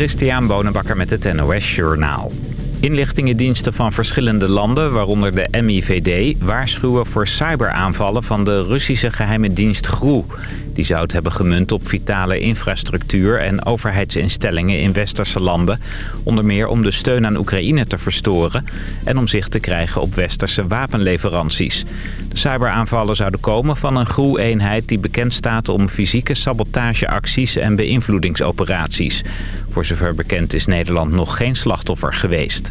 Christian Bonenbakker met het NOS Journaal. Inlichtingendiensten van verschillende landen, waaronder de MIVD... waarschuwen voor cyberaanvallen van de Russische geheime dienst GRU. Die zou het hebben gemunt op vitale infrastructuur en overheidsinstellingen in westerse landen. Onder meer om de steun aan Oekraïne te verstoren... en om zich te krijgen op westerse wapenleveranties. De cyberaanvallen zouden komen van een GRU-eenheid die bekend staat om fysieke sabotageacties en beïnvloedingsoperaties. Voor zover bekend is Nederland nog geen slachtoffer geweest.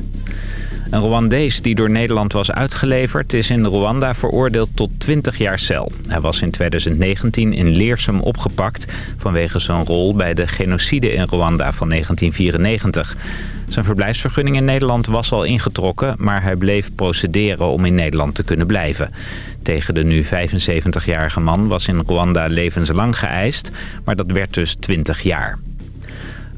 Een Rwandees die door Nederland was uitgeleverd is in Rwanda veroordeeld tot 20 jaar cel. Hij was in 2019 in Leersum opgepakt vanwege zijn rol bij de genocide in Rwanda van 1994. Zijn verblijfsvergunning in Nederland was al ingetrokken, maar hij bleef procederen om in Nederland te kunnen blijven. Tegen de nu 75-jarige man was in Rwanda levenslang geëist, maar dat werd dus 20 jaar.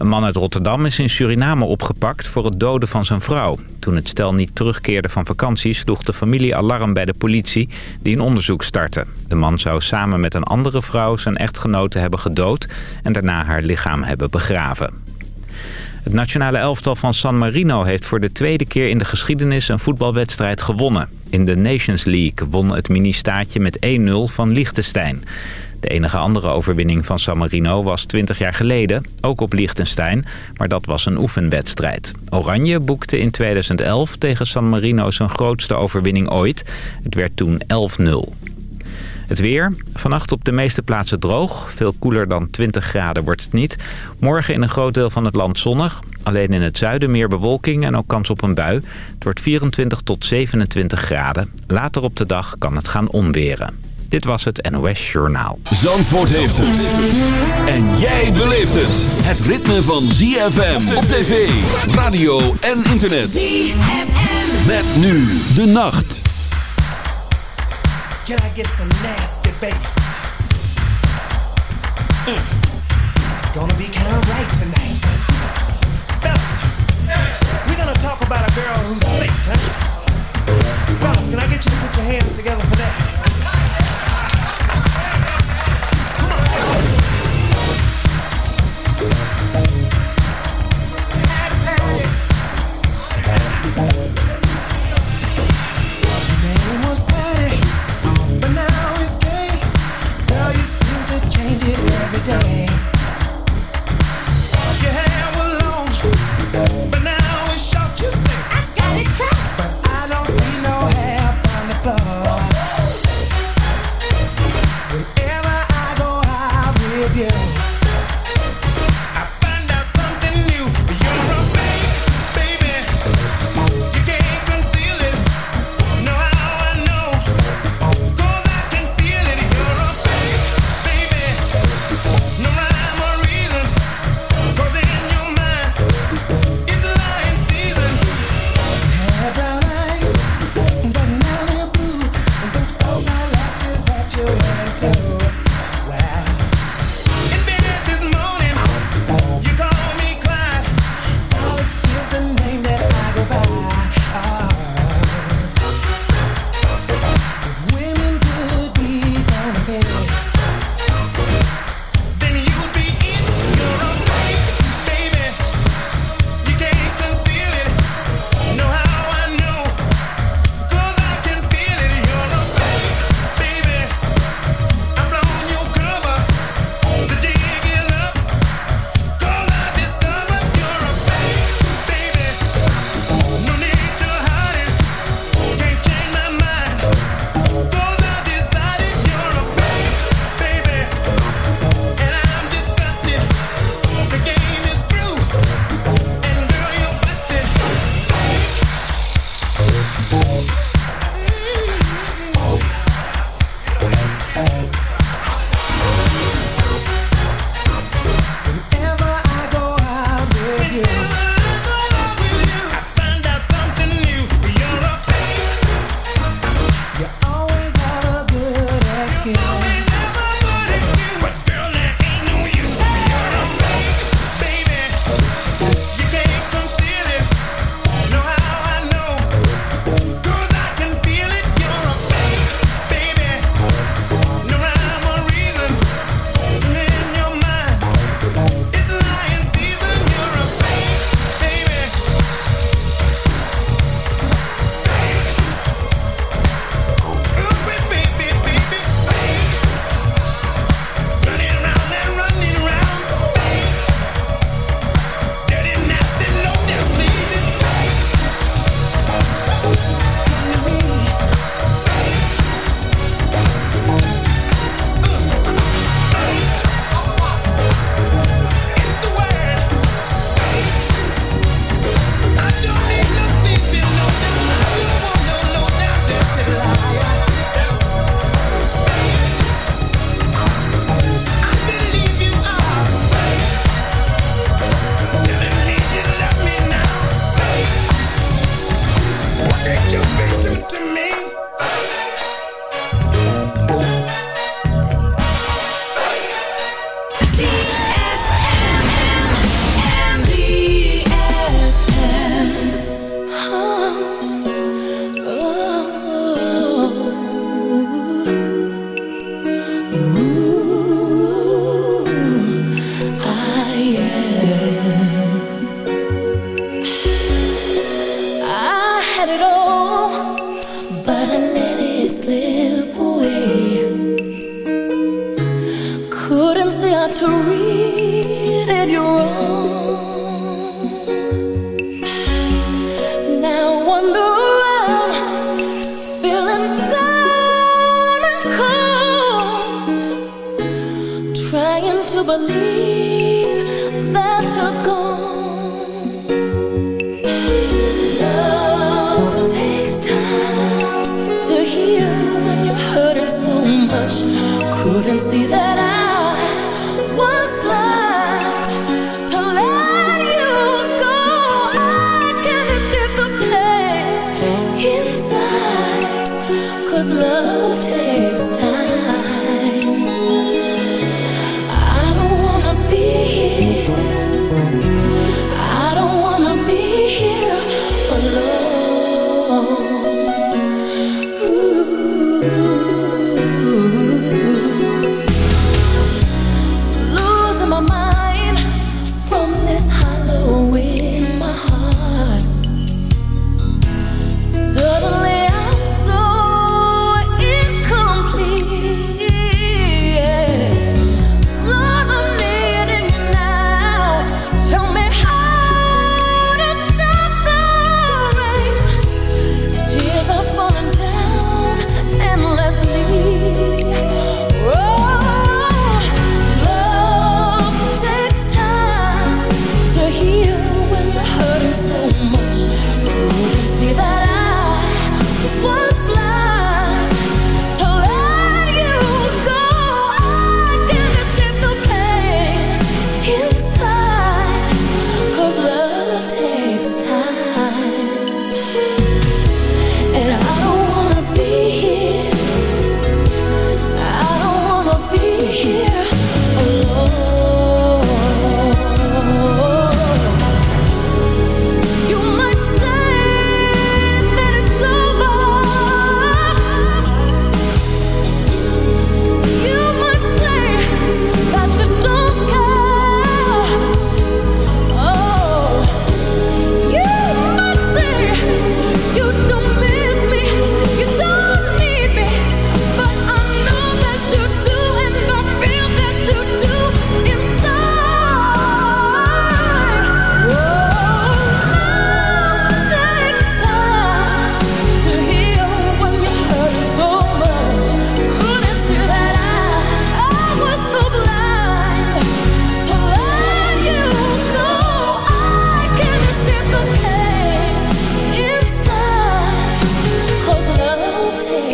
Een man uit Rotterdam is in Suriname opgepakt voor het doden van zijn vrouw. Toen het stel niet terugkeerde van vakantie sloeg de familie alarm bij de politie die een onderzoek startte. De man zou samen met een andere vrouw zijn echtgenote hebben gedood en daarna haar lichaam hebben begraven. Het nationale elftal van San Marino heeft voor de tweede keer in de geschiedenis een voetbalwedstrijd gewonnen. In de Nations League won het mini-staatje met 1-0 van Liechtenstein. De enige andere overwinning van San Marino was 20 jaar geleden, ook op Liechtenstein, maar dat was een oefenwedstrijd. Oranje boekte in 2011 tegen San Marino zijn grootste overwinning ooit. Het werd toen 11-0. Het weer. Vannacht op de meeste plaatsen droog. Veel koeler dan 20 graden wordt het niet. Morgen in een groot deel van het land zonnig. Alleen in het zuiden meer bewolking en ook kans op een bui. Het wordt 24 tot 27 graden. Later op de dag kan het gaan onweren. Dit was het NOS Journaal. Zandvoort heeft het. En jij beleeft het. Het ritme van ZFM op tv, radio en internet. ZFM. Met nu de nacht. Can I get some nasty bass? Mm. It's gonna be kind of right tonight. Fellas, we're gonna talk about a girl who's fake, huh? Fellas, can I get you to put your hands together for that?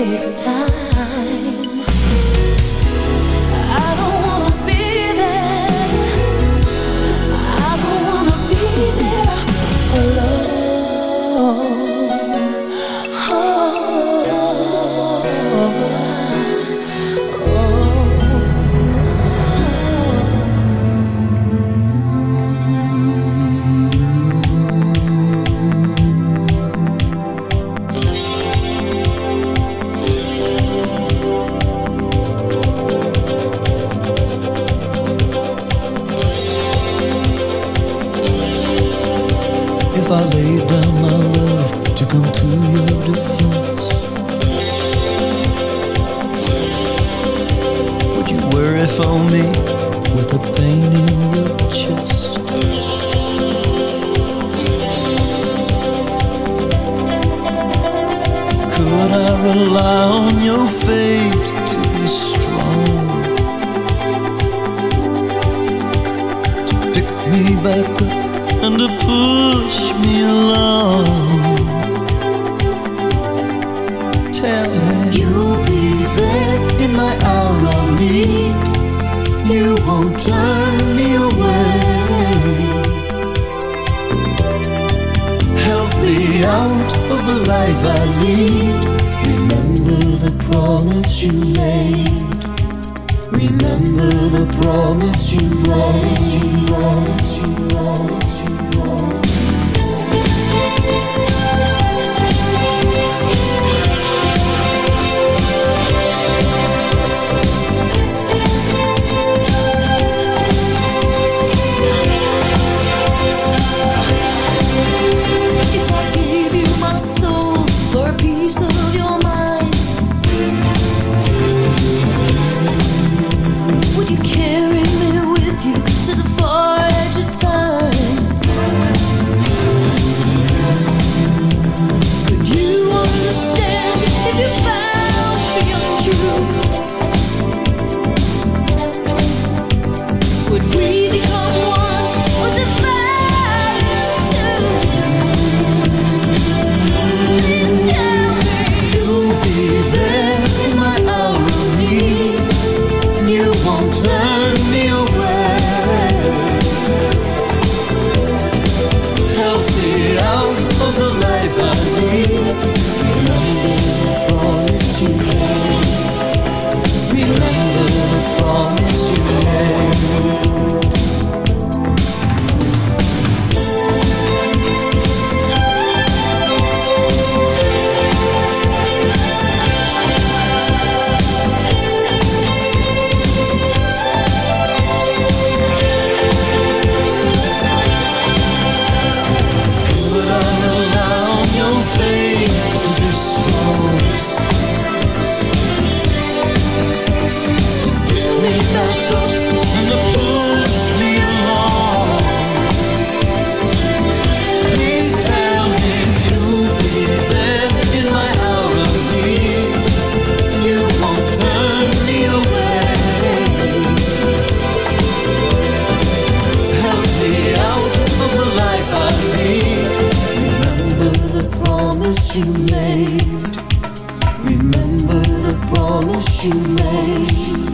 this time. You made.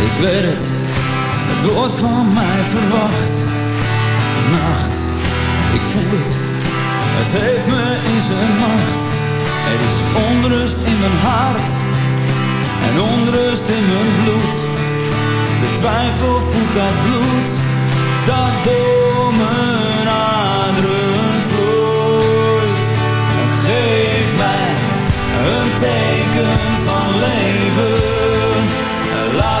Ik weet het, het wordt van mij verwacht. Nacht, ik voel het, het heeft me in zijn macht. Er is onrust in mijn hart en onrust in mijn bloed. De twijfel voelt dat bloed dat door mijn aderen vloeit. Geef mij een teken van leven.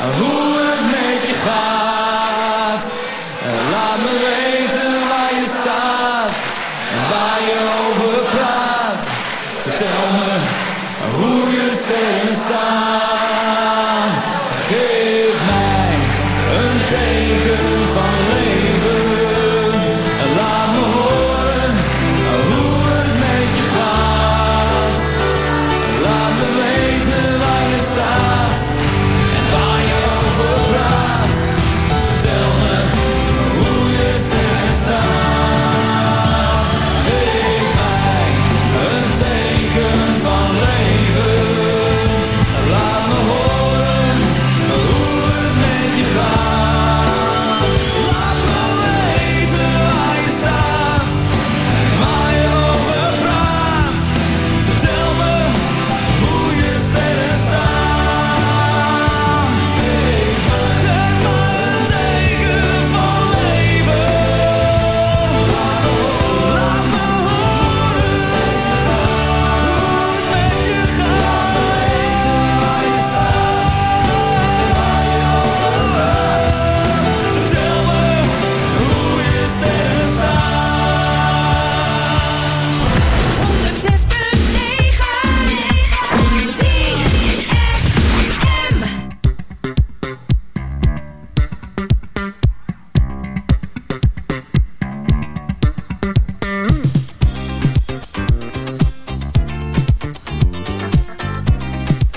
hoe het met je gaat. Laat me weten waar je staat waar je over praat. Vertel me hoe je sterren staan.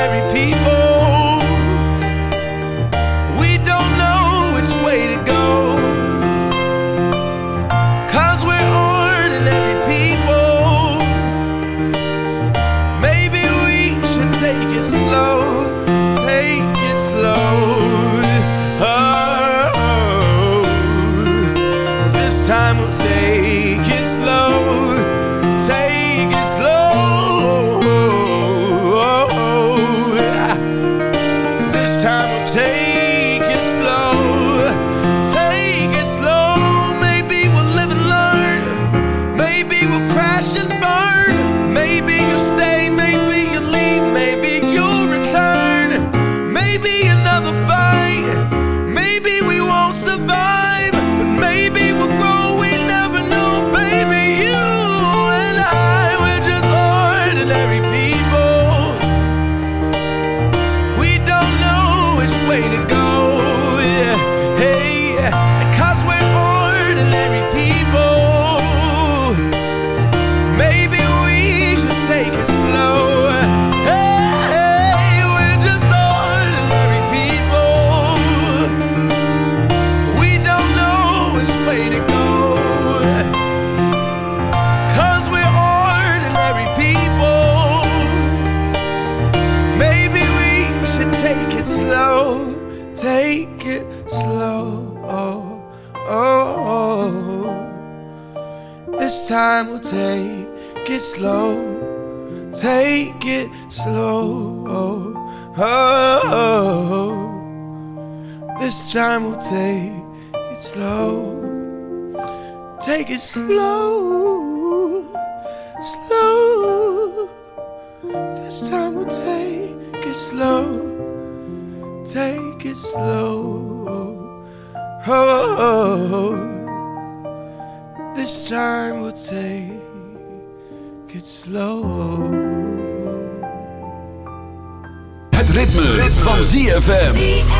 ordinary people. ZFM.